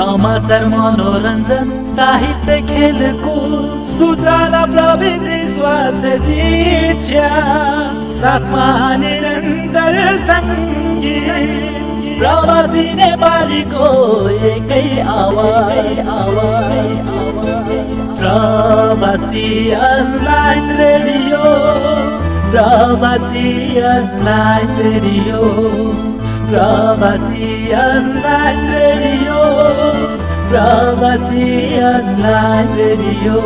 समाचार मनोरञ्जन साहित्य खेलको सूचना प्रविधि स्वास्थ्य शिक्षा साथमा निरन्तर सङ्गीत प्रवासी नेपालीको एकै आवाज आवाज Pravasi online radio Pravasi online radio Pravasi online radio Pravasi online radio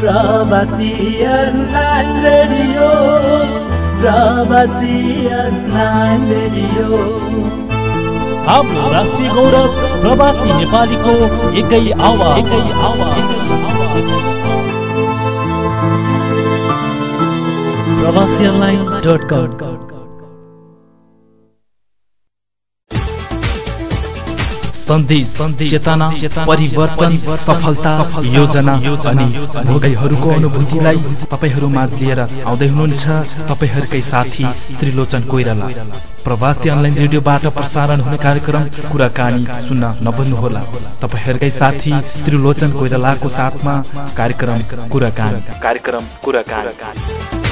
Pravasi online radio Pravasi online radio हाम्रो राष्ट्रिय गौरव प्रवासी नेपालीको एकै आवाज। एकै आवाज। प्रवासी अनलाइन डट कम। सन्देश चेतना परिवर्तन सफलता योजना अनि भोगैहरूको अनुभूतिलाई तपाईँहरू माझ लिएर आउँदै हुनुहुन्छ। तपाईँहरूकै साथी त्रिलोचन कोइराला। प्रवासी अनलाइन रेडियोबाट प्रसारण हुने कार्यक्रम कुराकानी सुन्न नभन्नुहोला तपाईँहरूकै साथी त्रिलोचन कोइरालाको साथमा कार्यक्रम कुराकानी। कार्यक्रम कुराकानी।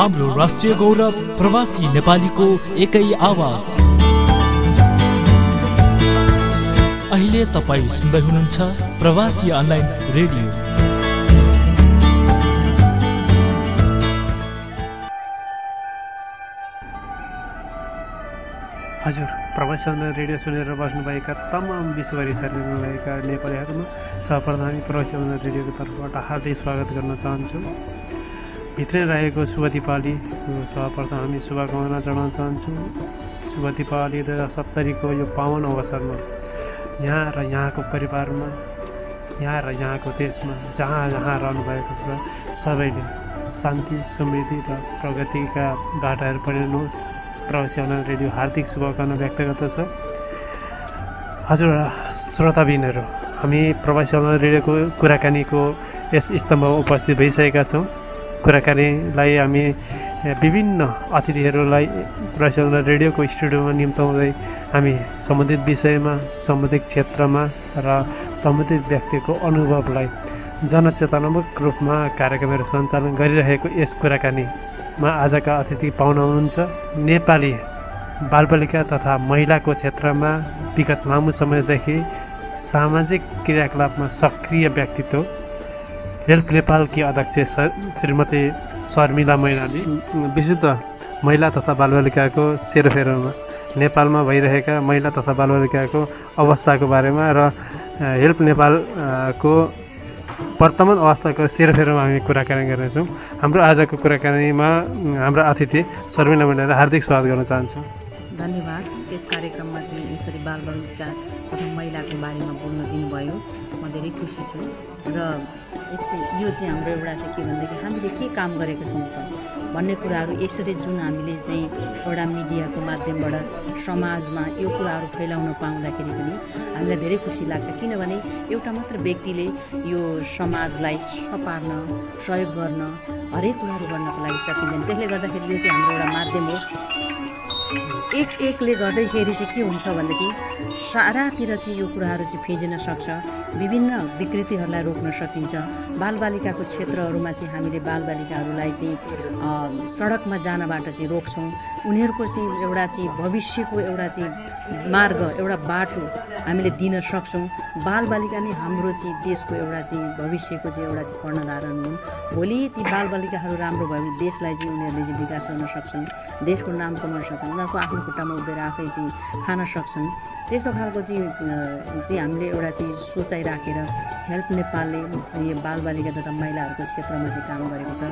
हाम्रो राष्ट्रिय गौरव प्रवासी नेपालीको एकै आवाज। अहिले तपाईँ सुन्दै हुनुहुन्छ प्रवासी अनलाइन रेडियो। हजुर प्रवासी अनलाइन रेडियो सुनेर बस्नुभएका तमाम विश्वभरि भएका नेपालीहरूमा सर्वप्रथम प्रवासी अनलाइन रेडियोको तर्फबाट हार्दिक स्वागत गर्न चाहन्छु। भित्रै रहेको शुभ दिपावलीको सर्वप्रथम हामी शुभकामना चढाउन चाहन्छौँ। शुभ दिपावली दुई हजार सत्तरीको यो पावन अवसरमा यहाँ र यहाँको परिवारमा यहाँ र यहाँको देशमा जहाँ जहाँ रहनुभएको छ सबैले शान्ति समृद्धि र प्रगतिका बाटाहरू परिनुहोस् प्रवासी अनलाइन रेडियो हार्दिक शुभकामना व्यक्त गर्दछ। हजुर श्रोताबिनहरू हामी प्रवासी अनलाइन रेडियोको कुराकानीको यस स्तम्भमा उपस्थित भइसकेका छौँ। कुराकानीलाई हामी विभिन्न अतिथिहरूलाई प्रचल रेडियोको स्टुडियोमा निम्ताउँदै हामी सम्बन्धित विषयमा सम्बन्धित क्षेत्रमा र सम्बन्धित व्यक्तिको अनुभवलाई जनचेतनात्मक रूपमा कार्यक्रमहरू सञ्चालन गरिरहेको यस कुराकानीमा आजका अतिथि पाउन हुनुहुन्छ नेपाली बालबालिका तथा महिलाको क्षेत्रमा विगत लामो समयदेखि सामाजिक क्रियाकलापमा सक्रिय व्यक्तित्व हेल्प नेपालकी अध्यक्ष श्रीमती शर्मिला मैनाली। विशुद्ध महिला तथा बालबालिकाको सेरोफेरोमा नेपालमा भइरहेका महिला तथा बालबालिकाको अवस्थाको बारेमा र हेल्प नेपालको वर्तमान अवस्थाको सेरोफेरोमा हामी कुराकानी गर्नेछौँ। हाम्रो आजको कुराकानीमा हाम्रो अतिथि शर्मिला मैनाली हार्दिक स्वागत गर्न चाहन्छु। धन्यवाद। यस कार्यक्रममा चाहिँ यसरी बालबालिका तथा महिलाको बारेमा बोल्न दिनुभयो म धेरै खुसी छु। र यस यो चाहिँ हाम्रो एउटा चाहिँ के भनेदेखि हामीले के काम गरेको छौँ त? भन्ने कुराहरू यसरी जुन हामीले चाहिँ एउटा मिडियाको माध्यमबाट समाजमा यो कुराहरू फैलाउन पाउँदाखेरि पनि हामीलाई धेरै खुसी लाग्छ। किनभने एउटा मात्र व्यक्तिले यो समाजलाई सपार्न सहयोग गर्न हरेक कुराहरू गर्नको लागि सकिँदैन। त्यसले गर्दाखेरि यो चाहिँ हाम्रो एउटा माध्यम हो। एक एकले गर्दैखेरि चाहिँ के हुन्छ भनेदेखि सारातिर चाहिँ यो कुराहरू चाहिँ फिँजिन सक्छ। विभिन्न विकृतिहरूलाई रोक्न सकिन्छ। बालबालिकाको क्षेत्रहरूमा चाहिँ हामीले बालबालिकाहरूलाई चाहिँ सडकमा जानबाट चाहिँ रोक्छौँ। उनीहरूको चाहिँ एउटा चाहिँ भविष्यको एउटा चाहिँ मार्ग एउटा बाटो हामीले दिन सक्छौँ। बालबालिका नै हाम्रो चाहिँ देशको एउटा चाहिँ भविष्यको चाहिँ एउटा चाहिँ कर्णधारण हुन्। भोलि ती बालबालिकाहरू राम्रो भयो भने देशलाई चाहिँ उनीहरूले चाहिँ विकास गर्न सक्छन् देशको नाम कमाउन सक्छन् उनीहरूको आफ्नो खुट्टामा उभिएर आफै चाहिँ खान सक्छन्। त्यस्तो खालको चाहिँ चाहिँ हामीले एउटा चाहिँ सोचाइ राखेर हेल्प नेपालले यो बालबालिका तथा महिलाहरूको क्षेत्रमा चाहिँ काम गरेको छ।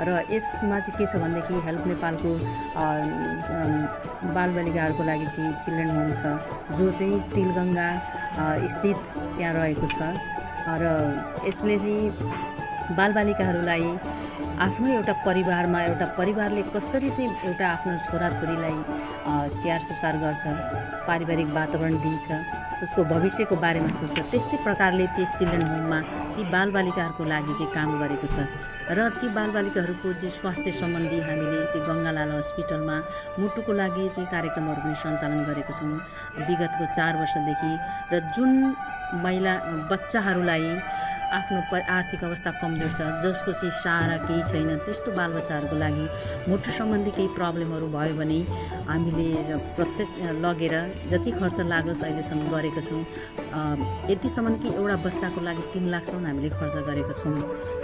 र यसमा चाहिँ के छ भनेदेखि हेल्प नेपालको बालबालिकाहरूको लागि चाहिँ चिल्ड्रेन होम छ जो चाहिँ तिलगङ्गा स्थित त्यहाँ रहेको छ। र यसले चाहिँ बालबालिकाहरूलाई आफ्नो एउटा परिवारमा एउटा परिवारले कसरी चाहिँ एउटा आफ्नो छोराछोरीलाई स्याहार सुसार गर्छ पारिवारिक वातावरण दिन्छ उसको भविष्यको बारेमा सोच्छ त्यस्तै प्रकारले त्यस चिल्ड्रेन होममा ती बालबालिकाहरूको लागि चाहिँ काम गरेको छ। र ती बालबालिकाहरूको चाहिँ स्वास्थ्य सम्बन्धी हामीले चाहिँ गङ्गालाल हस्पिटलमा मुटुको लागि चाहिँ कार्यक्रमहरू पनि सञ्चालन गरेको छौँ। विगतको चार वर्षदेखि र जुन महिला बच्चाहरूलाई आफ्नो आर्थिक अवस्था कमजोर छ। जसको चाहिँ सहारा केही छैन त्यस्तो बालबच्चाहरूको लागि मुटु सम्बन्धी केही प्रब्लमहरू भयो भने हामीले प्रत्येक लगेर जति खर्च लागोस् अहिलेसम्म गरेको छौँ। यतिसम्म कि एउटा बच्चाको लागि तिन लाखसम्म हामीले खर्च गरेको छौँ।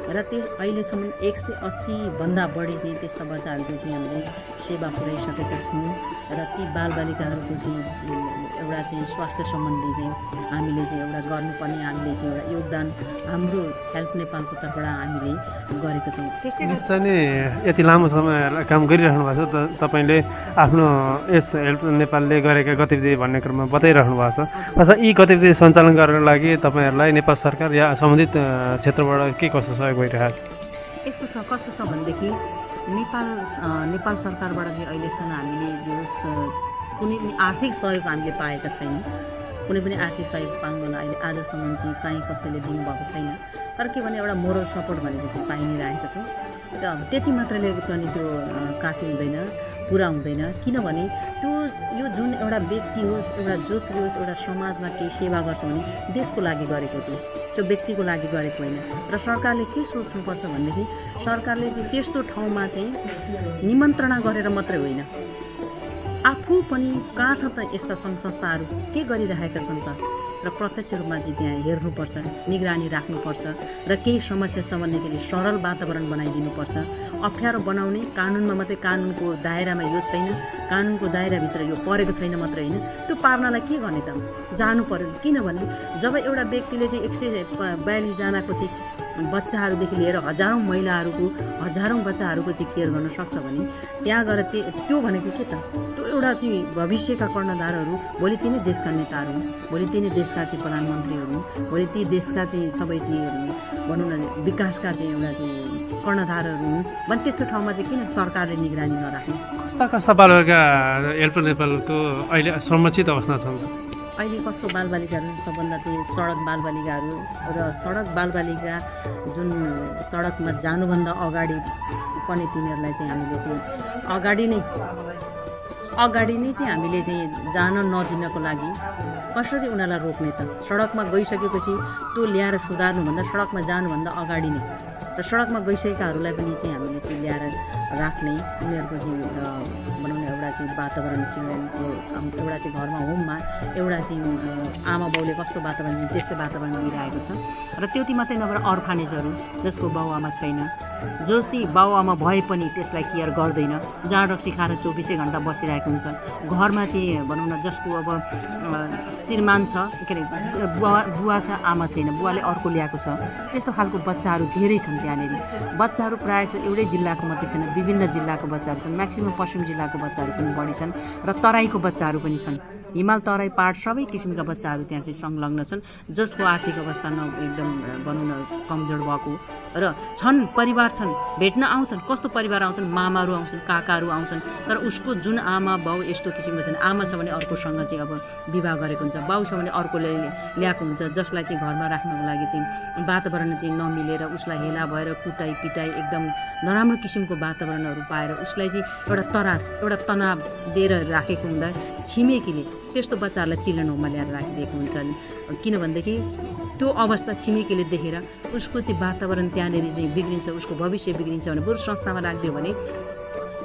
र त्यस अहिलेसम्म एक सय अस्सीभन्दा बढी चाहिँ त्यस्ता बच्चाहरूको चाहिँ हामीले सेवा पुऱ्याइसकेका छौँ र ती बालबालिकाहरूको चाहिँ एउटा चाहिँ स्वास्थ्य सम्बन्धी चाहिँ हामीले चाहिँ एउटा गर्नुपर्ने हामीले चाहिँ एउटा योगदान हाम्रो हेल्प नेपालको तर्फबाट हामीले गरेको छौँ। त्यस्तै निश्चय नै यति लामो समय काम गरिराख्नु भएको छ त तपाईँले आफ्नो यस हेल्प नेपालले गरेका गतिविधि भन्ने क्रममा बताइराख्नु भएको छ। अथवा यी गतिविधि सञ्चालन गर्नको लागि तपाईँहरूलाई नेपाल सरकार या सम्बन्धित क्षेत्रबाट के कस्तो सहयोग भइरहेको छ यस्तो छ कस्तो छ भनेदेखि नेपाल नेपाल सरकारबाट चाहिँ अहिलेसम्म हामीले जो कुनै पनि आर्थिक सहयोग हामीले पाएका छैनौँ। कुनै पनि आर्थिक सहयोग पाउँदैन अहिले आजसम्म चाहिँ कहीँ कसैले दिनुभएको छैन। तर के भने एउटा मोरल सपोर्ट भनेको चाहिँ पाइ नै रहेको छ। र त्यति मात्रले पनि त्यो काफी हुँदैन। पुरा हुँदैन। किनभने त्यो यो जुन एउटा व्यक्ति होस् एउटा जोसुकै होस् एउटा समाजमा केही सेवा गर्छ भने देशको लागि गरेको त्यो। त्यो व्यक्तिको लागि गरेको होइन। र सरकारले के सोच्नुपर्छ भनेदेखि सरकारले चाहिँ त्यस्तो ठाउँमा चाहिँ निमन्त्रणा गरेर मात्रै होइन। आफू पनि कहाँ छ त यस्ता सङ्घ संस्थाहरू? के गरिरहेका छन् त? र प्रत्यक्ष रूपमा चाहिँ त्यहाँ हेर्नुपर्छ निगरानी राख्नुपर्छ र केही समस्या भनेदेखि सरल वातावरण बनाइदिनुपर्छ। अप्ठ्यारो बनाउने कानुनमा मात्रै कानुनको दायरामा यो छैन कानुनको दायराभित्र यो परेको छैन मात्रै होइन। त्यो पार्नलाई के गर्ने त? जानु पर्यो। किनभने जब एउटा व्यक्तिले चाहिँ एक सय बयालिसजनाको चाहिँ बच्चाहरूदेखि लिएर हजारौँ महिलाहरूको हजारौँ बच्चाहरूको चाहिँ केयर गर्न सक्छ भने त्यहाँ गएर त्यो भनेको के त? त्यो एउटा चाहिँ भविष्यका कर्णधारहरू भोलि ती नै देशका नेताहरू हुन्। भोलि ती नै देशका चाहिँ प्रधानमन्त्रीहरू भोलि ती देशका चाहिँ सबै चाहिँ भनौँ न विकासका चाहिँ एउटा चाहिँ कर्णधारहरू हुन्। भने त्यस्तो ठाउँमा चाहिँ किन सरकारले निगरानी नराख्ने? कस्ता कस्ता बालबालिका हेल्प नेपालको अहिले संरक्षित अवस्था छन्? अहिले कस्तो बालबालिकाहरू सबभन्दा चाहिँ सडक बालबालिकाहरू र सडक बालबालिका जुन सडकमा जानुभन्दा अगाडि पनि तिनीहरूलाई चाहिँ हामीले चाहिँ अगाडि नै अगाडि नै चाहिँ हामीले चाहिँ जान नदिनको लागि कसरी उनीहरूलाई रोक्ने त? सडकमा गइसकेपछि त्यो ल्याएर सुधार्नुभन्दा सडकमा जानुभन्दा अगाडि नै। र सडकमा गइसकेकाहरूलाई पनि चाहिँ हामीले चाहिँ ल्याएर राख्ने उनीहरूको चाहिँ अ, भनौँ न एउटा चाहिँ वातावरण चाहिँ एउटा चाहिँ घरमा होममा एउटा चाहिँ आमा बाउले कस्तो वातावरण दिन्छ त्यस्तै वातावरण दिइरहेको छ। र त्यति मात्रै नभएर अर्फानेजहरू जसको बाउआमा छैन जो चाहिँ बाउआमा भए पनि त्यसलाई केयर गर्दैन जाँड रक्सी खाएर चौबिसै घन्टा बसिरहेको हुन्छ। घरमा चाहिँ भनौँ न जसको अब श्रीमान छ के अरे बुवा बुवा छ आमा छैन बुवाले अर्को ल्याएको छ। त्यस्तो खालको बच्चाहरू धेरै छन् त्यहाँनिर। बच्चाहरू प्रायः एउटै जिल्लाको मात्रै छैन विभिन्न जिल्लाको बच्चाहरू छन् म्याक्सिमम् पश्चिम जिल्लाको बच्चाहरू। पनि बढी छन् र तराईको बच्चाहरू पनि छन्। हिमाल तराई पाहाड सबै किसिमका बच्चाहरू त्यहाँ चाहिँ संलग्न छन् जसको आर्थिक अवस्था न एकदम अ, भनौँ न कमजोर भएको र छन् परिवार छन् भेट्न आउँछन् कस्तो परिवार आउँछन् मामाहरू आउँछन् काकाहरू आउँछन् तर उसको जुन आमा बाउ यस्तो किसिमको छन् आमा छ भने अर्कोसँग चाहिँ अब विवाह गरेको हुन्छ बाउ छ भने अर्कोले ल्याएको हुन्छ जसलाई चाहिँ घरमा राख्नको लागि चाहिँ वातावरण चाहिँ नमिलेर उसलाई हेला भएर कुटाइ पिटाइ एकदम नराम्रो किसिमको वातावरणहरू पाएर उसलाई चाहिँ एउटा तरास एउटा तनाव दिएर राखेको हुँदा छिमेकीले त्यस्तो बच्चाहरूलाई चिल्ड्रेन होममा ल्याएर राखिदिएको हुन्छ किनभनेदेखि त्यो अवस्था छिमेकीले देखेर उसको चाहिँ वातावरण त्यहाँनिर चाहिँ बिग्रिन्छ उसको भविष्य बिग्रिन्छ भने बरु संस्थामा राखिदियो भने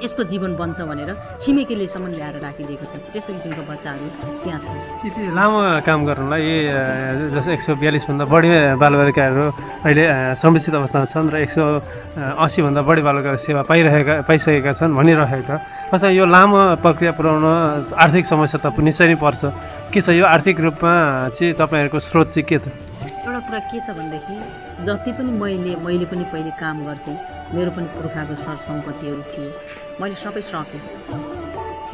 यसको जीवन बन्छ भनेर छिमेकीलेसम्म ल्याएर राखिदिएको छ। त्यस्तो किसिमको बच्चाहरू त्यहाँ छन्। लामो काम गर्नुलाई जस्तो एक सय बयालिसभन्दा बढी बालबालिकाहरू अहिले संरक्षित अवस्थामा छन् र एक सय अस्सीभन्दा बढी बालबालिका सेवा पाइरहेका पाइसकेका छन् भनिरहेका जस्तो यो लामो प्रक्रिया पुऱ्याउन आर्थिक समस्या त निश्चय नै पर्छ। के छ यो आर्थिक रूपमा चाहिँ तपाईँहरूको स्रोत चाहिँ के त? एउटा कुरा के छ भनेदेखि जति पनि मैले मैले पनि पहिले काम गर्थेँ मेरो पनि पुर्खाको सर सम्पत्तिहरू थिए। मैले सबै सकेँ।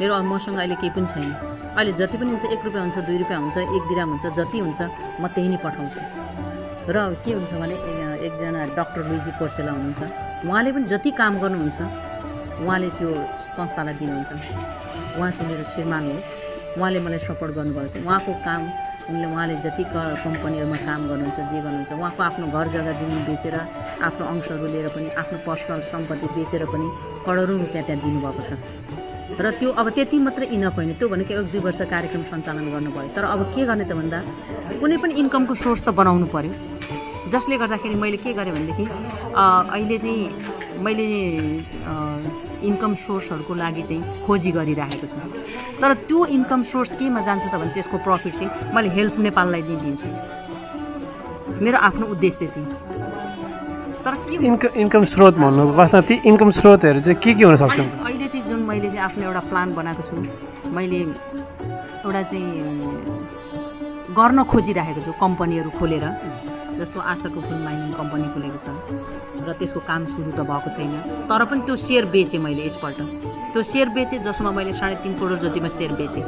मेरो मसँग अहिले केही पनि छैन। अहिले जति पनि हुन्छ एक रुपियाँ हुन्छ दुई रुपियाँ हुन्छ एक दिराम हुन्छ जति हुन्छ म त्यही नै पठाउँछु। र के हुन्छ भने एकजना डक्टर लुइजी पोर्चेला हुनुहुन्छ। उहाँले पनि जति काम गर्नुहुन्छ उहाँले त्यो संस्थालाई दिनुहुन्छ। उहाँ चाहिँ मेरो श्रीमान हो। उहाँले मलाई सपोर्ट गर्नुभएको छ। उहाँको काम उनले उहाँले जति क कम्पनीहरूमा काम गर्नुहुन्छ जे गर्नुहुन्छ उहाँको आफ्नो घर जग्गा जमिन बेचेर आफ्नो अंशहरू लिएर पनि आफ्नो पर्सनल सम्पत्ति बेचेर पनि करोडौँ रुपियाँ त्यहाँ दिनुभएको छ। र त्यो अब त्यति मात्रै इनफ होइन। त्यो भनेको एक दुई वर्ष कार्यक्रम सञ्चालन गर्नुभयो। तर अब के गर्ने त भन्दा कुनै पनि इन्कमको सोर्स त बनाउनु पऱ्यो जसले गर्दाखेरि मैले के गरेँ भनेदेखि अहिले चाहिँ मैले इन्कम सोर्सहरूको लागि चाहिँ खोजी गरिराखेको छु। तर त्यो इन्कम सोर्स केमा जान्छ त भने त्यसको प्रफिट चाहिँ मैले हेल्प नेपाललाई नै दिन्छु। मेरो आफ्नो उद्देश्य चाहिँ। तर के इन्कम इन्कम स्रोत भन्नु वास्तवमा ती इन्कम स्रोतहरू चाहिँ के के हुन सक्छन् अहिले चाहिँ जुन मैले चाहिँ आफ्नो एउटा प्लान बनाएको छु मैले एउटा चाहिँ गर्न खोजिराखेको छु कम्पनीहरू खोलेर। जस्तो आशाको फुल माइनिङ कम्पनी खोलेको छ। र त्यसको काम सुरु त भएको छैन। तर पनि त्यो सेयर बेचेँ मैले यसपल्ट त्यो सेयर बेचेँ जसमा मैले साढे तिन करोड जतिमा सेयर बेचेँ।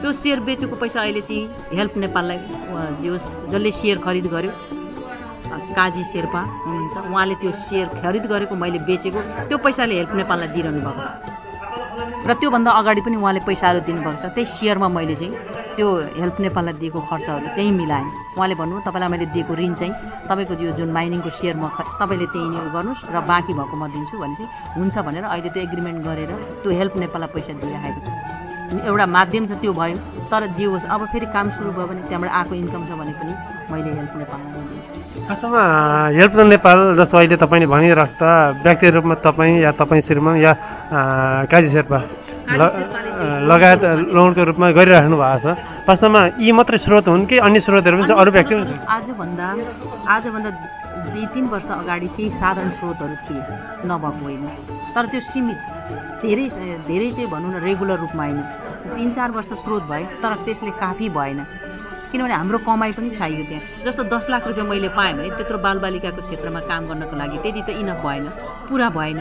त्यो सेयर बेचेको पैसा अहिले चाहिँ हेल्प नेपाललाई अ, जे होस् जसले सेयर खरिद गर्यो काजी शेर्पा हुनुहुन्छ। उहाँले त्यो सेयर खरिद गरेको मैले बेचेको। त्यो पैसाले हेल्प नेपाललाई दिइरहनु भएको छ। र त्योभन्दा अगाडि पनि उहाँले पैसाहरू दिनुभएको छ। त्यही सेयरमा मैले चाहिँ त्यो हेल्प नेपाललाई दिएको खर्चहरू त्यहीँ मिलाएँ। उहाँले भन्नु तपाईँलाई मैले दिएको ऋण चाहिँ तपाईँको यो जुन माइनिङको सेयरमा ख- तपाईँले त्यही नै गर्नुहोस् र बाँकी भएको म दिन्छु भनेपछि हुन्छ भनेर अहिले त्यो एग्रिमेन्ट गरेर त्यो हेल्प नेपाललाई पैसा दिइराखेको छ। एउटा माध्यम छ त्यो भयो। तर जे होस् अब फेरि काम सुरु भयो भने त्यहाँबाट आएको इन्कम छ भने पनि मैले हेल्प नेपाललाई नै दिन्छु वास्तवमा हेल्प द नेपाल जस्तो अहिले तपाईँले भनिराख्दा व्यक्तिगत रूपमा तपाईँ या तपाईँ श्रीमान या काजी शेर्पा ल- लगायत लोनको रूपमा गरिराख्नु भएको छ। वास्तवमा यी मात्रै स्रोत हुन् कि अन्य स्रोतहरू पनि छ अरू व्यक्ति आजभन्दा आजभन्दा दुई तिन वर्ष अगाडि केही साधारण स्रोतहरू थिए नभएको होइन। तर त्यो सीमित। धेरै धेरै चाहिँ भनौँ न रेगुलर रूपमा होइन। तिन चार वर्ष स्रोत भयो तर त्यसले काफी भएन। किनभने हाम्रो कमाइ पनि चाहियो त्यहाँ। जस्तो दस लाख रुपियाँ मैले पाएँ भने त्यत्रो बालबालिकाको क्षेत्रमा काम गर्नको लागि त्यति त इनफ भएन। पुरा भएन।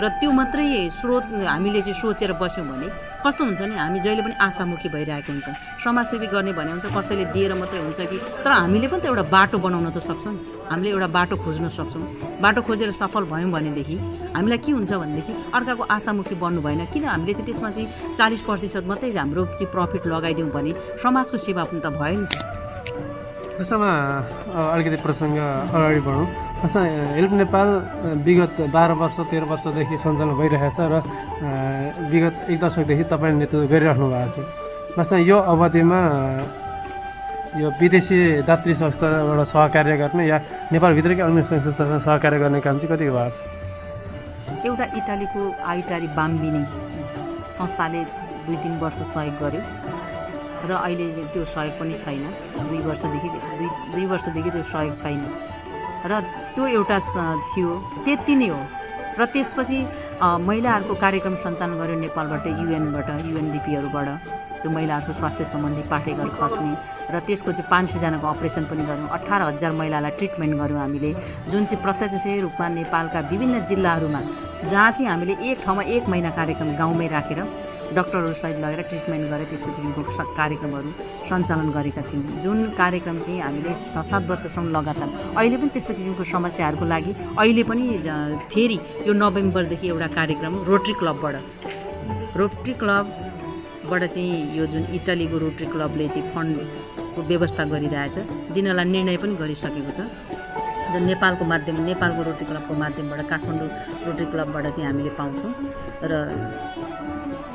र त्यो मात्रै स्रोत हामीले चाहिँ सोचेर बस्यौँ भने कस्तो हुन्छ नि? हामी जहिले पनि आशामुखी भइरहेको हुन्छ। समाजसेवी गर्ने भने हुन्छ कसैले दिएर मात्रै हुन्छ कि? तर हामीले पनि त एउटा बाटो बनाउन त सक्छौँ। हामीले एउटा बाटो खोज्न सक्छौँ। बाटो खोजेर सफल भयौँ भनेदेखि हामीलाई के हुन्छ भनेदेखि अर्काको आशामुखी बन्नु भएन। किन? हामीले चाहिँ त्यसमा चाहिँ चालिस प्रतिशत मात्रै हाम्रो चाहिँ प्रफिट लगाइदिउँ भने समाजको सेवा पनि त भयो नि अलिकति प्रसङ्ग अगाडि बढौँ। वास्तवमा हेल्प नेपाल विगत बाह्र वर्ष तेह्र वर्षदेखि सञ्चालन भइरहेछ र विगत एक दशकदेखि तपाईँले नेतृत्व गरिराख्नु भएको छ। वास्तवमा यो अवधिमा यो विदेशी दात्री संस्थाबाट सहकार्य गर्ने या नेपालभित्रकै अन्य संस्थासँग सहकार्य गर्ने काम चाहिँ कतिको भएको छ? एउटा इटालीको आइटारी बाम्बिनी संस्थाले दुई तिन वर्ष सहयोग गर्यो र अहिले त्यो सहयोग पनि छैन। दुई वर्षदेखि दुई दुई वर्षदेखि त्यो सहयोग छैन। र त्यो एउटा थियो त्यति नै हो। र त्यसपछि महिलाहरूको कार्यक्रम सञ्चालन गर्यो नेपालबाट युएनबाट युएनडिपीहरूबाट। त्यो महिलाहरूको स्वास्थ्य सम्बन्धी पाठेघर खस्ने। र त्यसको चाहिँ पाँच सयजनाको अपरेसन पनि गऱ्यौँ अठार हजार महिलालाई ट्रिटमेन्ट गऱ्यौँ हामीले। जुन चाहिँ प्रत्यक्ष रूपमा नेपालका विभिन्न जिल्लाहरूमा जहाँ चाहिँ हामीले एक ठाउँमा एक महिना कार्यक्रम गाउँमै राखेर डक्टरहरूसहित लगेर ट्रिटमेन्ट गरेर त्यस्तो किसिमको कार्यक्रमहरू सञ्चालन गरेका थियौँ जुन कार्यक्रम चाहिँ हामीले छ सात वर्षसम्म लगातार अहिले पनि त्यस्तो किसिमको समस्याहरूको लागि अहिले पनि फेरि यो नोभेम्बरदेखि एउटा कार्यक्रम रोटरी क्लबबाट रोटरी क्लबबाट चाहिँ यो जुन इटलीको रोटरी क्लबले चाहिँ फन्डको व्यवस्था गरिरहेछ दिनलाई निर्णय पनि गरिसकेको छ। र नेपालको माध्यम नेपालको रोटरी क्लबको माध्यमबाट काठमाडौँ रोटरी क्लबबाट चाहिँ हामीले पाउँछौँ। र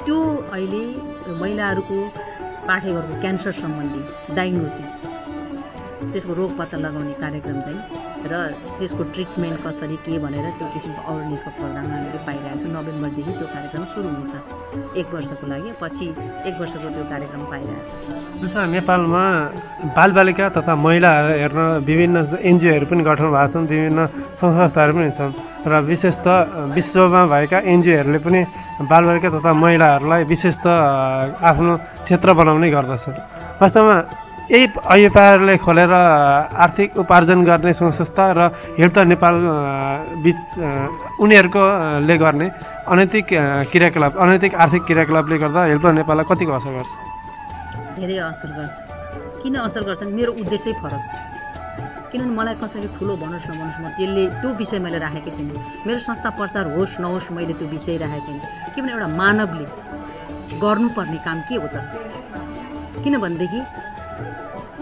त्यो अहिले महिलाहरूको पाठेघरको क्यान्सर सम्बन्धी डायग्नोसिस त्यसको रोग पत्ता लगाउने कार्यक्रम चाहिँ र त्यसको ट्रिटमेन्ट कसरी के भनेर त्यो किसिमको अवेरनेसको प्रोग्राम हामीले पाइरहेको छौँ। नोभेम्बरदेखि त्यो कार्यक्रम सुरु हुन्छ। एक वर्षको लागि पछि एक वर्षको त्यो कार्यक्रम पाइरहेको छ। नेपालमा बालबालिका तथा महिलाहरू हेर्न विभिन्न एनजिओहरू पनि गठन भएको छन् विभिन्न संस्थाहरू पनि छन्। र विशेष त विश्वमा भएका एनजिओहरूले पनि बालबालिका तथा महिलाहरूलाई विशेष त आफ्नो क्षेत्र बनाउने गर्दछ वास्तवमा यही अयुपाहरूले खोलेर आर्थिक उपार्जन गर्ने संस्था र हेल्प द नेपाल बिच अ, उनीहरूको अ, ले गर्ने अनैतिक क्रियाकलाप अनैतिक आर्थिक क्रियाकलापले गर्दा हेल्प नेपाललाई कतिको असर गर्छ? धेरै असर गर्छ। किन असर गर्छन्? मेरो उद्देश्यै फरक छ। किनभने मलाई कसैले ठुलो भनोस् नभनोस् म त्यसले त्यो विषय मैले राखेको छैन। मेरो संस्था प्रचार होस् नहोस् मैले त्यो विषय राखेको छैन। किनभने एउटा मानवले गर्नुपर्ने काम के हो त? किनभनेदेखि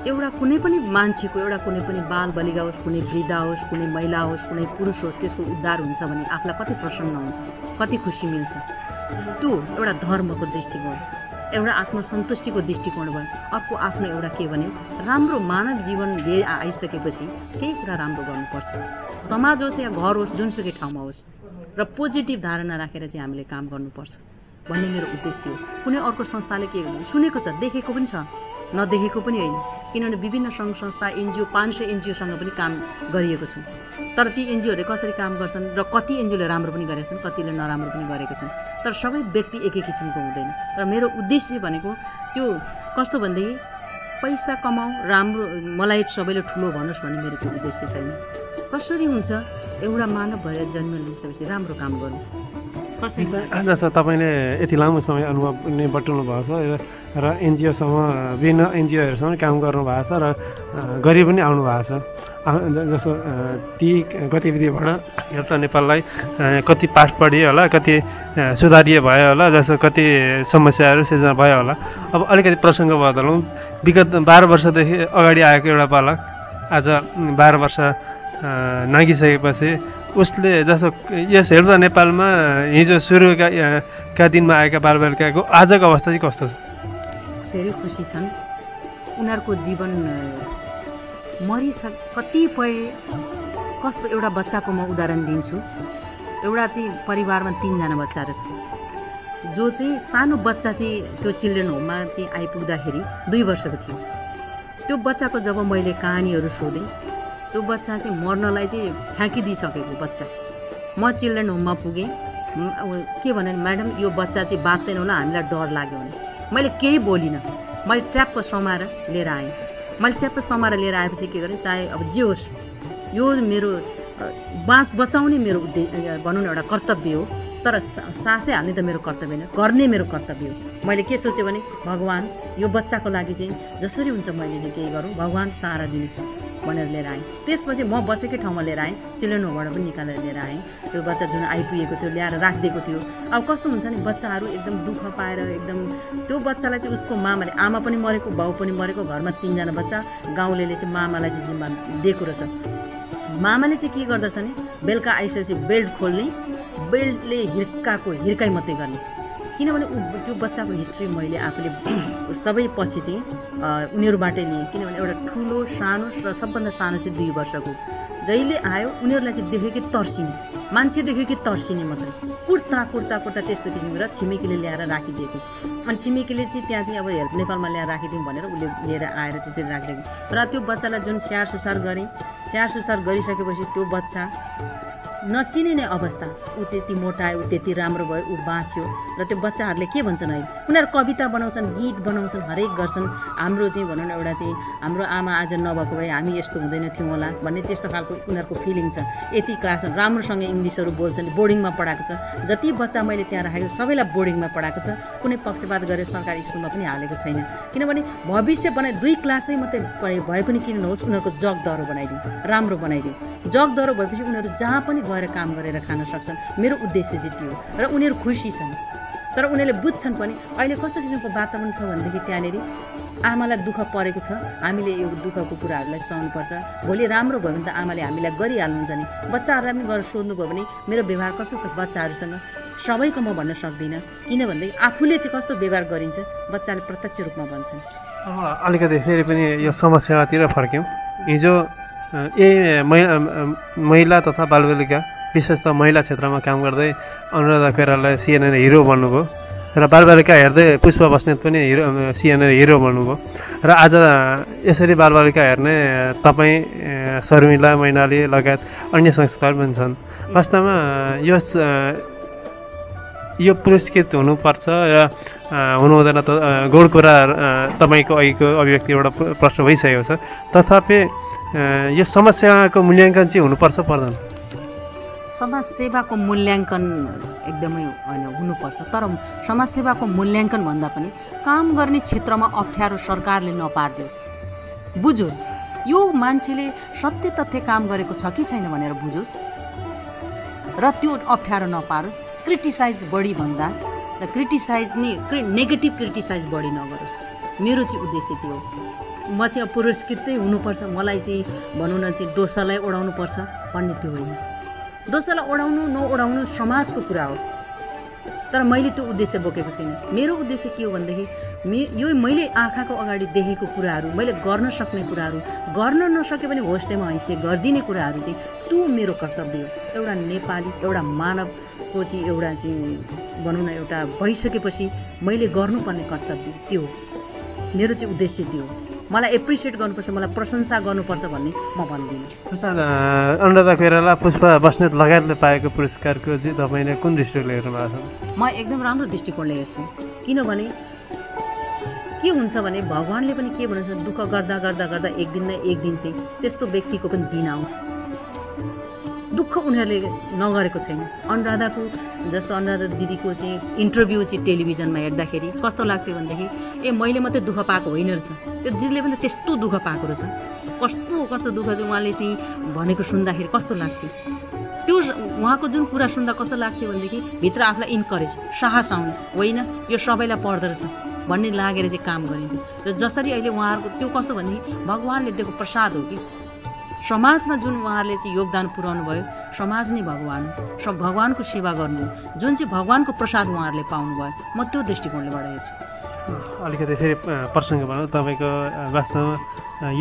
एउटा कुनै पनि मान्छेको एउटा कुनै पनि बाल बालिका होस् कुनै वृद्ध होस् कुनै महिला होस् कुनै पुरुष होस् त्यसको उद्धार हुन्छ भने आफूलाई कति प्रसन्न हुन्छ कति खुसी मिल्छ? त्यो एउटा धर्मको दृष्टिकोण एउटा आत्मसन्तुष्टिको दृष्टिकोण भयो। अर्को आफ्नो एउटा के भने राम्रो मानव जीवन लिएर आइसकेपछि केही कुरा राम्रो गर्नुपर्छ। समाज होस् या घर होस् जुनसुकै ठाउँमा होस् र पोजिटिभ धारणा राखेर चाहिँ हामीले काम गर्नुपर्छ। भन्ने मेरो उद्देश्य हो। कुनै अर्को संस्थाले के गर्नु? सुनेको छ देखेको पनि छ। नदेखेको पनि होइन। किनभने विभिन्न सङ्घ संस्था एनजिओ पाँच सय एनजिओसँग पनि काम गरिएको छु तर ती एनजिओहरूले कसरी काम गर्छन् र कति एनजिओले राम्रो पनि गरेका छन् कतिले नराम्रो पनि गरेका छन् तर सबै व्यक्ति एकै किसिमको हुँदैन। र मेरो उद्देश्य भनेको त्यो कस्तो भनेदेखि पैसा कमाऊ राम्रो मलाई सबैले ठुलो भन्नुहोस् भन्ने मेरो त्यो उद्देश्य छैन। कसरी हुन्छ? एउटा मानव भएर जन्म लिइसकेपछि राम्रो काम गर्नु जस्तो तपाईँले यति लामो समय अनुभव नै बटुल्नु भएको छ। र एनजिओसँग विभिन्न एनजिओहरूसँग काम गर्नुभएको छ र गरी पनि आउनु भएको छ। जस्तो ती गतिविधिबाट हेर्दा नेपाललाई कति पाठ पढियो होला कति सुधारिए भयो होला जस्तो कति समस्याहरू सिर्जना भयो होला। अब अलिकति प्रसङ्ग बदलौँ। विगत बाह्र वर्षदेखि अगाडि आएको एउटा बालक आज बाह्र वर्ष नागिसकेपछि उसले जस्तो यस हेर्दा नेपालमा हिजो सुरुका दिनमा आएका बालबालिकाको आजको अवस्था चाहिँ कस्तो छ? धेरै खुसी छन्। उनीहरूको जीवन मरिसक कतिपय कस्तो एउटा बच्चाको म उदाहरण दिन्छु। एउटा चाहिँ परिवारमा तिनजना बच्चाहरू छ जो चाहिँ सानो बच्चा चाहिँ त्यो चिल्ड्रेन होममा चाहिँ आइपुग्दाखेरि दुई वर्षको थियो। त्यो बच्चाको जब मैले कहानीहरू सोधेँ त्यो बच्चा चाहिँ मर्नलाई चाहिँ फ्याँकिदिइसकेको बच्चा। म चिल्ड्रेन होममा पुगेँ। के भने म्याडम यो बच्चा चाहिँ बाँच्दैन होला हामीलाई डर लाग्यो भने। मैले केही बोलिनँ। मैले ट्याप्प समाएर लिएर आएँ। मैले च्याप्प समाएर लिएर आएपछि के गरेँ चाहे अब जे होस् यो मेरो बाँच बचाउने मेरो भनौँ न एउटा कर्तव्य हो। तर सासै हाल्ने त मेरो कर्तव्य होइन गर्ने मेरो कर्तव्य हो। मैले के सोचेँ भने भगवान् यो बच्चाको लागि चाहिँ जसरी हुन्छ मैले चाहिँ केही गरौँ। भगवान् सहारा दिनुहोस् भनेर लिएर आएँ। त्यसपछि म बसेकै ठाउँमा लिएर आएँ। चिल्ड्रेन होमबाट पनि निकालेर लिएर आएँ। त्यो बच्चा जुन आइपुगेको थियो ल्याएर राखिदिएको थियो। अब कस्तो हुन्छ नि बच्चाहरू एकदम दुःख पाएर एकदम त्यो बच्चालाई चाहिँ उसको मामाले आमा पनि मरेको बाउ पनि मरेको घरमा तिनजना बच्चा गाउँलेले चाहिँ मामालाई चाहिँ जिम्मा दिएको रहेछ। मामाले चाहिँ के गर्दछ भने बेलुका आइसकेपछि बेल्ट खोल्ने बेल्टले हिर्काएको हिर्काइ मात्रै गर्ने। किनभने ऊ त्यो बच्चाको हिस्ट्री मैले आफूले सबै पछि चाहिँ उनीहरूबाटै लिएँ। किनभने एउटा ठुलो सानो र सबभन्दा सानो चाहिँ दुई वर्षको। जहिले आयो उनीहरूलाई चाहिँ देख्यो कि तर्सिने। मान्छे देख्यो कि तर्सिने मात्रै। कुर्ता कुर्ता कुर्ता त्यस्तो किसिमको र छिमेकीले ल्याएर राखिदिएको। अनि छिमेकीले चाहिँ त्यहाँ चाहिँ अब हेल्प नेपालमा ल्याएर राखिदिउँ भनेर उसले लिएर आएर त्यसरी राखिदिएको। र त्यो बच्चालाई जुन स्याहार सुसार गरेँ स्याहार सुसार गरिसकेपछि त्यो बच्चा नचिनिने अवस्था। ऊ त्यति मोटायो ऊ त्यति राम्रो भयो ऊ बाँच्यो। र त्यो बच्चाहरूले के भन्छन् अहिले? उनीहरू कविता बनाउँछन् गीत बनाउँछन् हरेक गर्छन्। हाम्रो चाहिँ भनौँ न एउटा चाहिँ हाम्रो आमा आज नभएको भए हामी यस्तो हुँदैन थियौँ होला भन्ने त्यस्तो खालको उनीहरूको फिलिङ छ। यति क्लास राम्रोसँग इङ्ग्लिसहरू बोल्छन् बोर्डिङमा पढाएको छ। जति बच्चा मैले त्यहाँ राखेको छु, सबैलाई बोर्डिङमा पढाएको छ। कुनै पक्षपात गरेर सरकारी स्कुलमा पनि हालेको छैन। किनभने भविष्य बनाए दुई क्लासै मात्रै पढे भए पनि किन नहोस् उनीहरूको जग दह्रो बनाइदिउँ राम्रो बनाइदिउँ। जग दह्रो भएपछि उनीहरू जहाँ पनि गएर काम गरेर खान सक्छन्। मेरो उद्देश्य चाहिँ त्यो र उनीहरू खुसी छन्। तर उनीहरूले बुझ्छन् पनि अहिले कस्तो किसिमको वातावरण छ भनेदेखि त्यहाँनिर आमालाई दुःख परेको छ। हामीले यो दुःखको कुराहरूलाई सहनुपर्छ। भोलि राम्रो भयो भने त आमाले हामीलाई गरिहाल्नुहुन्छ नि। बच्चाहरूलाई पनि गएर सोध्नुभयो भने मेरो व्यवहार कस्तो छ बच्चाहरूसँग? सबैको म भन्न सक्दिनँ। किनभनेदेखि आफूले चाहिँ कस्तो व्यवहार गरिन्छ बच्चाले प्रत्यक्ष रूपमा भन्छन्। अलिकति फेरि पनि यो समस्यातिर फर्क्यौँ। हिजो ए महिला तथा बालबालिका विशेष त महिला क्षेत्रमा काम गर्दै अनुराधा कोइरालालाई सिएनएन हिरो बन्नुभयो र बालबालिका हेर्दै पुष्प बस्नेत पनि हिरो सिएनएन हिरो बन्नुभयो र आज यसरी बालबालिका हेर्ने तपाईँ शर्मिला मैनाली लगायत अन्य संस्थाहरू पनि छन्। वास्तवमा अ, यो पुरस्कृत हुनुपर्छ र अ, हुनु हुँदैन त गौड कुरा तपाईँको अघिको अभिव्यक्तिबाट प्र- प्रश्न भइसकेको छ। तथापि यो समस्याको मूल्याङ्कन चाहिँ हुनुपर्छ पर्दैन समाजसेवाको मूल्याङ्कन एकदमै होइन हुनुपर्छ। तर समाजसेवाको मूल्याङ्कन भन्दा पनि काम गर्ने क्षेत्रमा अप्ठ्यारो सरकारले नपारिदियोस्। बुझोस् यो मान्छेले सत्य तथ्य काम गरेको छ कि छैन भनेर बुझोस्। र त्यो अप्ठ्यारो नपारोस् क्रिटिसाइज बढी भन्दा र क्रिटिसाइज नि नेगेटिभ क्रिटिसाइज बढी नगरोस्। मेरो चाहिँ उद्देश्य त्यो हो। म चाहिँ पुरस्कृतै हुनुपर्छ। मलाई चाहिँ भनौँ न चाहिँ दोस्रोलाई ओढाउनुपर्छ भन्ने त्यो होइन। दोस्रोलाई ओढाउनु नओढाउनु समाजको कुरा हो। तर मैले त्यो उद्देश्य बोकेको छैन। मेरो उद्देश्य के हो भनेदेखि मे यो मैले आँखाको अगाडि देखेको कुराहरू मैले गर्न सक्ने कुराहरू गर्न नसके पनि होस्टेमा हैसियत गरिदिने कुराहरू चाहिँ त्यो मेरो कर्तव्य हो। एउटा नेपाली एउटा मानवको चाहिँ एउटा चाहिँ भनौँ न एउटा भइसकेपछि मैले गर्नुपर्ने कर्तव्य त्यो मेरो चाहिँ उद्देश्य त्यो हो। मलाई एप्रिसिएट गर्नुपर्छ मलाई प्रशंसा गर्नुपर्छ भन्ने म भन्दिनँ। अनुराधा कोइराला पुष्पा बस्नेत लगायतले पाएको पुरस्कारको चाहिँ तपाईँले कुन दृष्टिले हेर्नु भएको छ? म एकदम राम्रो दृष्टिकोणले हेर्छु। किनभने के हुन्छ भने भगवान्ले पनि के भन्नुहुन्छ दुःख गर्दा गर्दा गर्दा एक दिन न एक दिन चाहिँ त्यस्तो व्यक्तिको पनि दिन आउँछ। दुःख उनीहरूले नगरेको छैन। अनुराधाको जस्तो अनुराधा दिदीको चाहिँ इन्टरभ्यू चाहिँ टेलिभिजनमा हेर्दाखेरि कस्तो लाग्थ्यो भनेदेखि ए मैले मात्रै दुःख पाएको होइन रहेछ त्यो दिदीले पनि त्यस्तो दुःख पाएको रहेछ। कस्तो कस्तो दुःख चाहिँ उहाँले चाहिँ भनेको सुन्दाखेरि कस्तो लाग्थ्यो? त्यो उहाँको जुन कुरा सुन्दा कस्तो लाग्थ्यो भनेदेखि भित्र आफूलाई इन्करेज साहस आउने। होइन यो सबैलाई पर्दो रहेछ भन्ने लागेर चाहिँ काम गरिन्थ्यो र जसरी अहिले उहाँहरूको त्यो कस्तो भनेदेखि भगवान्ले दिएको प्रसाद हो कि। समाजमा जुन उहाँहरूले चाहिँ योगदान पुर्याउनु भयो समाज नै भगवान् भगवान्को सेवा गर्नु। जुन चाहिँ भगवान्को प्रसाद उहाँहरूले पाउनुभयो म त्यो दृष्टिकोणबाट हेर्छु अलिकति फेरि प्रसङ्ग भनौँ तपाईँको वास्तवमा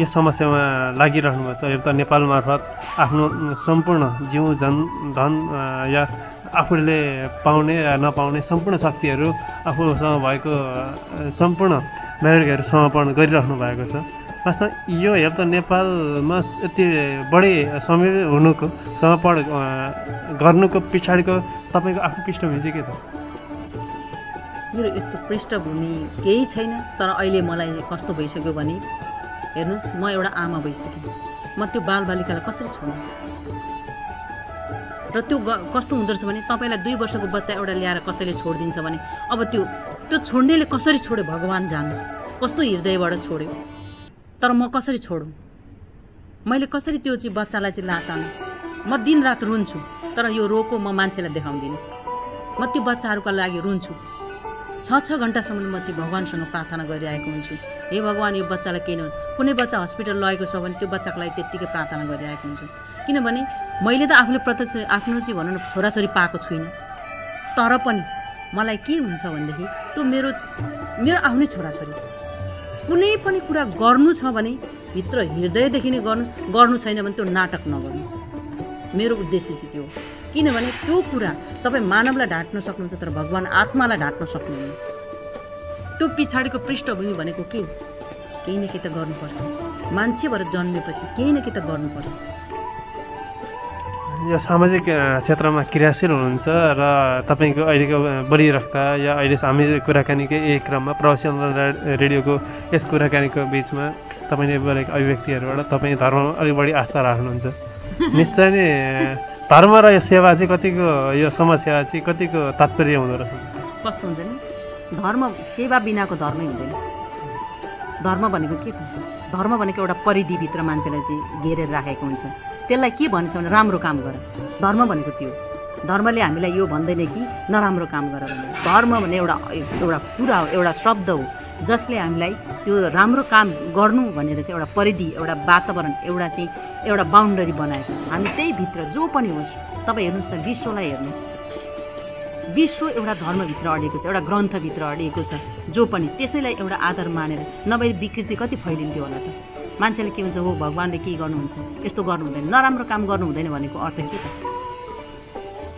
यो समस्यामा लागिरहनु भएको छ त नेपाल मार्फत आफ्नो सम्पूर्ण जिउ जन धन या आफूले पाउने या नपाउने सम्पूर्ण शक्तिहरू आफूसँग भएको सम्पूर्ण नागरिकहरू समर्पण गरिराख्नु भएको छ। वास्तव यो हेर्दा नेपालमा यति बढी समय हुनुको समर्पण गर्नुको पछाडिको तपाईँको आफ्नो पृष्ठभूमि चाहिँ के त मेरो यस्तो पृष्ठभूमि केही छैन तर अहिले मलाई कस्तो भइसक्यो भने हेर्नुहोस् म एउटा आमा भइसकेँ। म त्यो बालबालिकालाई कसरी छोड्नु र त्यो कस्तो हुँदो रहेछ भने तपाईँलाई दुई वर्षको बच्चा एउटा ल्याएर कसैले छोडिदिन्छ भने अब त्यो त्यो छोड्नेले कसरी छोड्यो भगवान् जानुहोस् कस्तो हृदयबाट छोड्यो। तर म कसरी छोडौँ? मैले कसरी त्यो चाहिँ बच्चालाई चाहिँ लातानु? म दिनरात रुन्छु तर यो रोको म मान्छेलाई देखाउँदिनँ। म त्यो बच्चाहरूका लागि रुन्छु। छ छ घन्टासम्म म चाहिँ भगवान्सँग प्रार्थना गरिरहेको हुन्छु। हे भगवान् यो बच्चालाई केही नहोस्? कुनै बच्चा हस्पिटल लगेको छ भने त्यो बच्चाको लागि त्यत्तिकै प्रार्थना गरिरहेको हुन्छु। किनभने मैले त आफूले प्रत्यक्ष आफ्नो चाहिँ भनौँ न छोराछोरी पाएको छुइनँ। तर पनि मलाई के हुन्छ भनेदेखि त्यो मेरो मेरो आफ्नै छोराछोरी। कुनै पनि कुरा गर्नु छ भने भित्र हृदयदेखि नै गर्नु गर्नु छैन भने त्यो नाटक नगर्नु मेरो उद्देश्य चाहिँ त्यो किनभने त्यो कुरा तपाईँ मानवलाई ढाँट्न सक्नुहुन्छ तर भगवान् आत्मालाई ढाँट्न सक्नुहुन्न। त्यो पछाडिको पृष्ठभूमि भनेको के हो? केही न केही त गर्नुपर्छ। मान्छे भएर जन्मेपछि केही न केही त गर्नुपर्छ। यो सामाजिक क्षेत्रमा क्रियाशील हुनुहुन्छ र तपाईँको अहिलेको बढिरहेका या अहिले हामी कुराकानीकै यही क्रममा प्रवासी रेडियोको यस कुराकानीको बिचमा तपाईँले बोलेको अभिव्यक्तिहरूबाट तपाईँ धर्ममा अलिक बढी आस्था राख्नुहुन्छ। निश्चय नै धर्म र यो सेवा चाहिँ कतिको यो समस्या चाहिँ कतिको तात्पर्य हुँदो रहेछ? कस्तो हुन्छ नि? धर्म सेवा बिनाको धर्मै हुँदैन। धर्म भनेको के धर्म भनेको एउटा परिधिभित्र मान्छेलाई चाहिँ घेरेर राखेको हुन्छ। त्यसलाई के भन्छ भने राम्रो काम गर। धर्म भनेको त्यो। धर्मले हामीलाई यो भन्दैन कि नराम्रो काम गर भने धर्म भने एउटा एउटा कुरा हो एउटा शब्द हो जसले हामीलाई त्यो राम्रो काम गर्नु भनेर चाहिँ एउटा परिधि एउटा वातावरण एउटा चाहिँ एउटा बााउन्डरी बनाएको। हामी त्यही भित्र जो पनि होस् तपाईँ हेर्नुहोस् न विश्वलाई हेर्नुहोस्। विश्व एउटा धर्मभित्र अडिएको छ एउटा ग्रन्थभित्र अडिएको छ जो पनि त्यसैलाई एउटा आधार मानेर नभए विकृति कति फैलिन्थ्यो होला त। मान्छेले के हुन्छ हो भगवान्ले के गर्नुहुन्छ? यस्तो गर्नु हुँदैन नराम्रो काम गर्नु हुँदैन भनेको अर्थ के त?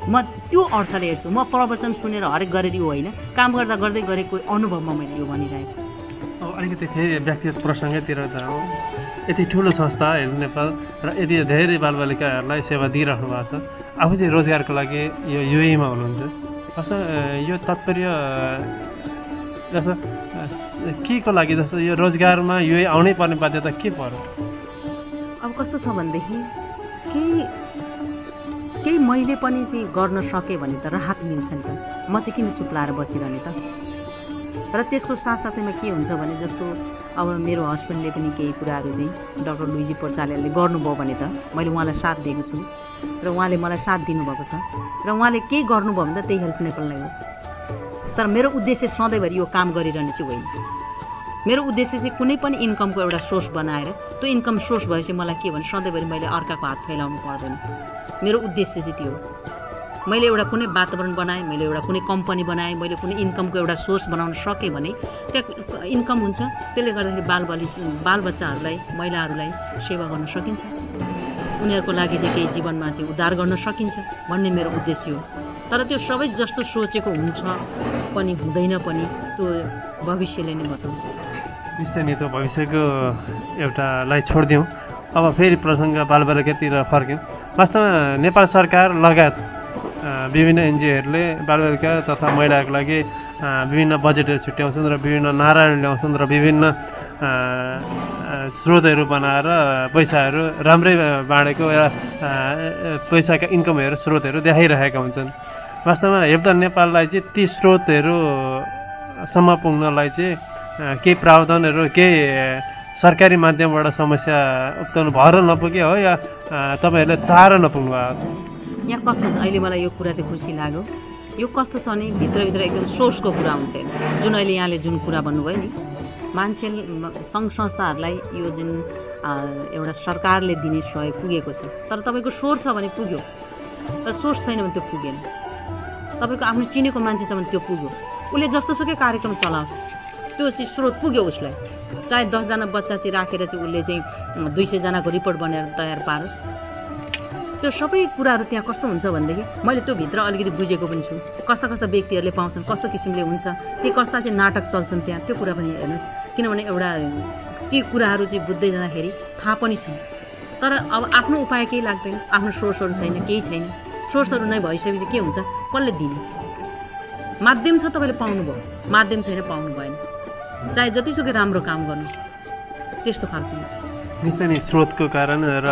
म त्यो अर्थले हेर्छु। म प्रवचन सुनेर हरेक गरेर यो होइन। काम गर्दा गर्दै गरेको अनुभवमा मैले यो भनिरहेको छु। अलिकति फेरि व्यक्तिगत प्रसङ्गतिर जाउँ। यति ठुलो संस्था हेर्नु नेपाल र यति धेरै बालबालिकाहरूलाई सेवा दिइराख्नु भएको छ। आफू चाहिँ रोजगारको लागि यो युएमा हुनुहुन्छ। जस्तो यो तात्पर्य जस्तो के को लागि जस्तो यो रोजगारमा युए आउनै पर्ने बाध्यता के पर्यो? अब कस्तो छ भनेदेखि केही केही मैले पनि चाहिँ गर्न सकेँ भने त राहत मिल्छ नि त। म चाहिँ किन चुप लाएर बसिरहने त? र त्यसको साथसाथैमा के हुन्छ भने जस्तो अब मेरो हस्बेन्डले पनि केही कुराहरू चाहिँ डक्टर लुइजी पोर्चालेले गर्नुभयो भने त मैले उहाँलाई साथ दिएको छु। र उहाँले मलाई साथ दिनुभएको छ। र उहाँले केही गर्नुभयो भने त त्यही हेल्प नेपाललाई हो। तर मेरो उद्देश्य सधैँभरि यो काम गरिरहने चाहिँ होइन। मेरो उद्देश्य चाहिँ कुनै पनि इन्कमको एउटा सोर्स बनाएर त्यो इन्कम सोर्स भएपछि मलाई के भने सधैँभरि मैले अर्काको हात फैलाउनु पर्दैन। मेरो उद्देश्य चाहिँ त्यो हो। मैले एउटा कुनै वातावरण बनाएँ मैले एउटा कुनै कम्पनी बनाएँ मैले कुनै इन्कमको एउटा सोर्स बनाउन सकेँ भने त्यहाँ इन्कम हुन्छ। त्यसले गर्दाखेरि बालबाली बालबच्चाहरूलाई महिलाहरूलाई सेवा गर्न सकिन्छ। उनीहरूको लागि चाहिँ केही जीवनमा चाहिँ उद्धार गर्न सकिन्छ भन्ने मेरो उद्देश्य हो। तर त्यो सबै जस्तो सोचेको हुन्छ पनि हुँदैन पनि त्यो भविष्यले नै बताउँछ। निश्चय नै त्यो भविष्यको एउटालाई छोडिदिउँ। अब फेरि प्रसङ्ग बालबालिकातिर फर्क्यौँ। वास्तवमा नेपाल सरकार लगायत विभिन्न एनजिओहरूले बालबालिका तथा महिलाहरूको लागि विभिन्न बजेटहरू छुट्याउँछन् र विभिन्न नाराहरू ल्याउँछन् र विभिन्न स्रोतहरू बनाएर पैसाहरू राम्रै बाँडेको अ, पैसाका इन्कमहरू स्रोतहरू देखाइरहेका हुन्छन्। वास्तवमा हेप्दा नेपाललाई चाहिँ ती स्रोतहरूसम्म पुग्नलाई चाहिँ केही प्रावधानहरू केही सरकारी माध्यमबाट समस्या उक्ताउनु भएर नपुग्यो हो या तपाईँहरूले चाहेर नपुग्नु भयो यहाँ कस्तो अहिले मलाई यो कुरा चाहिँ खुसी लाग्यो। यो कस्तो छ भने भित्रभित्र एकदम सोर्सको कुरा हुन्छ। जुन अहिले यहाँले जुन कुरा भन्नुभयो नि मान्छे सङ्घ संस्थाहरूलाई यो जुन एउटा सरकारले दिने सहयोग पुगेको छ। तर तपाईँको सोर्स छ भने पुग्यो। तर सोर्स छैन भने त्यो पुगेन। तपाईँको आफ्नो चिनेको मान्छे छ भने त्यो पुग्यो। उसले जस्तो सुकै कार्यक्रम चलाओस्। त्यो चाहिँ स्रोत पुग्यो उसलाई। चाहे दसजना बच्चा चाहिँ राखेर चाहिँ उसले चाहिँ दुई सयजनाको रिपोर्ट बनाएर तयार पारोस्। त्यो सबै कुराहरू त्यहाँ कस्तो हुन्छ भनेदेखि मैले त्यो भित्र अलिकति बुझेको पनि छु। कस्ता कस्ता व्यक्तिहरूले पाउँछन् कस्तो किसिमले हुन्छ ती कस्ता चाहिँ नाटक चल्छन् त्यहाँ त्यो कुरा पनि हेर्नुहोस्। किनभने एउटा ती कुराहरू चाहिँ बुझ्दै जाँदाखेरि थाहा पनि छ तर अब आफ्नो उपाय केही लाग्दैन आफ्नो सोर्सहरू छैन केही छैन। सोर्सहरू नै भइसकेपछि के हुन्छ? कसले दिने? माध्यम छ तपाईँले पाउनुभयो। माध्यम छैन पाउनु भएन चाहे जतिसुकै राम्रो काम गर्नुहोस्। त्यस्तो खालको हुन्छ। निश्चय नै स्रोतको कारण र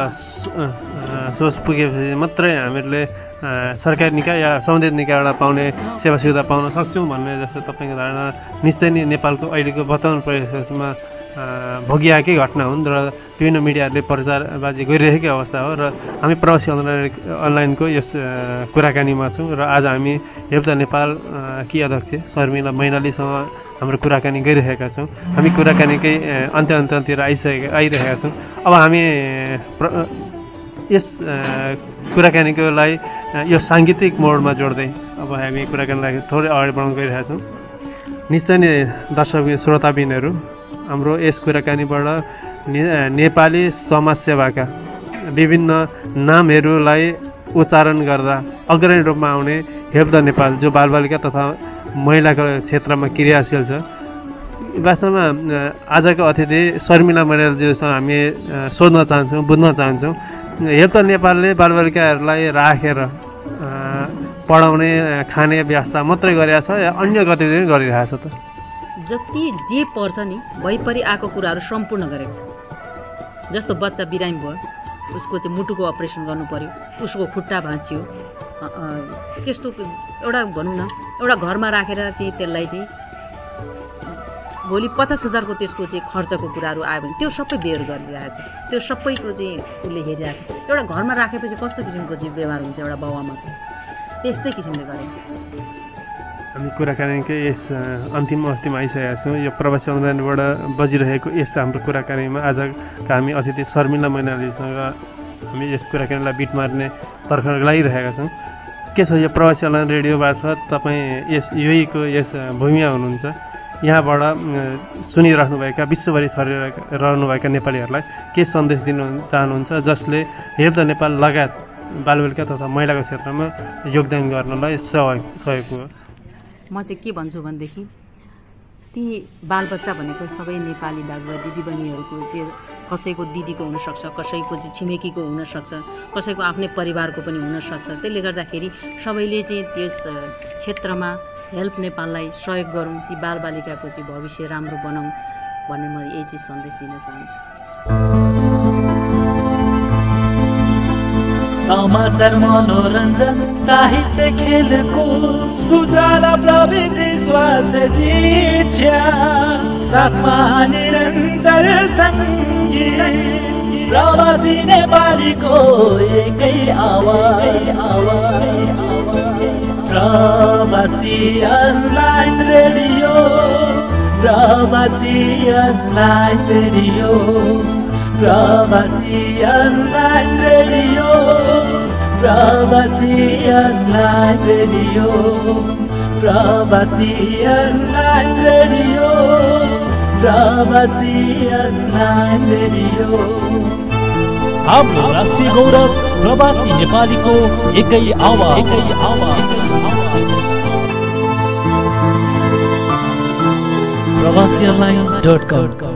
सोच पुगेपछि मात्रै हामीहरूले सरकारी निकाय या समुदाय निकायबाट पाउने सेवा सुविधा पाउन सक्छौँ भन्ने जस्तो तपाईँको धारणा निश्चय नै नेपालको अहिलेको वर्तमान परिवेशमा भोगिआएकै घटना हुन् र विभिन्न मिडियाहरूले प्रचारबाजी गरिरहेकै अवस्था हो र हामी प्रवासी अनलाइन अनलाइनको यस कुराकानीमा छौँ र आज हामी नेपाल की अध्यक्ष शर्मिला मैनालीसँग हाम्रो कुराकानी गरिरहेका छौँ। हामी कुराकानीकै अन्त्य अन्त्यतिर आइसकेका आइरहेका छौँ। अब हामी यस अ, कुराकानीकोलाई अ, यो साङ्गीतिक मोडमा जोड्दै अब हामी कुराकानीलाई थोरै अगाडि बढाउन गइरहेका छौँ। निश्चय नै दर्शक श्रोताबिनहरू हाम्रो यस कुराकानीबाट नेपाली समाजसेवाका विभिन्न नामहरूलाई उच्चारण गर्दा अग्रणी रूपमा आउने हेल्प द नेपाल जो बालबालिका तथा महिलाको क्षेत्रमा क्रियाशील छ। वास्तवमा आजको अतिथि शर्मिला मैनालज्यूसँग हामी सोध्न चाहन्छौँ बुझ्न चाहन्छौँ। हेल्प द नेपालले बालबालिकाहरूलाई राखेर पढाउने खाने व्यवस्था मात्रै गरेका छ या अन्य गतिविधि पनि गरिरहेको छ त? जति जे पर्छ नि भइपरि आएको कुराहरू सम्पूर्ण गरेको छ। जस्तो बच्चा बिरामी भयो उसको चाहिँ मुटुको अपरेसन गर्नु पर्यो उसको खुट्टा भाँचियो। त्यस्तो एउटा भनौँ न एउटा घरमा राखेर चाहिँ त्यसलाई चाहिँ भोलि पचास हजारको त्यसको चाहिँ खर्चको कुराहरू आयो भने त्यो सबै बेहोर गरिरहेछ। त्यो सबैको चाहिँ उसले हेरिरहेछ। एउटा घरमा राखेपछि कस्तो किसिमको चाहिँ व्यवहार हुन्छ एउटा बाउआमाको? त्यस्तै किसिमले गरेको छ। हामी कुराकानीकै यस अन्तिम अवस्थामा आइसकेका छौँ। यो प्रवासी अनुदानबाट बजिरहेको यस हाम्रो कुराकानीमा आजका हामी अतिथि शर्मिला मैनालीसँग हामी यस कुराकानीलाई बिट मार्ने तर्फ लागिरहेका छौँ। के छ यो प्रवासी अनुदान रेडियो मार्फत तपाईँ यस युएको यस भूमिमा हुनुहुन्छ? यहाँबाट सुनिराख्नुभएका विश्वभरि छरिरहेका रहनुभएका नेपालीहरूलाई के सन्देश दिनु चाहनुहुन्छ? जसले हेर द नेपाल लगायत बालबालिका तथा महिलाको क्षेत्रमा योगदान गर्नलाई सहयोग सहयोग होस्। म चाहिँ के भन्छु भनेदेखि ती बालबच्चा भनेको सबै नेपाली दाजुभाइ दिदीबहिनीहरूको त्यो कसैको दिदीको हुनसक्छ कसैको चाहिँ छिमेकीको हुनसक्छ कसैको आफ्नै परिवारको पनि हुनसक्छ त्यसले गर्दाखेरि सबैले चाहिँ त्यस क्षेत्रमा हेल्प नेपाललाई सहयोग गरौँ ती बालबालिकाको चाहिँ भविष्य राम्रो बनाऊँ भन्ने म यही चिज सन्देश दिन चाहन्छु। समाचार मनोरञ्जन साहित्य खेलको सुजाला प्रविधि स्वास्थ्य शिक्षा साथमा निरन्तर सङ्गीत प्रवासी नेपालीको एकै आवाज। आवाज Pravasi online radio Pravasi online radio Pravasi online radio Pravasi online radio Pravasi online radio Pravasi online radio हाम्रो राष्ट्रिय गौरव प्रवासी नेपालीको एकै आवाज। एकै आवाज। प्रवासी अनलाइन डट कम।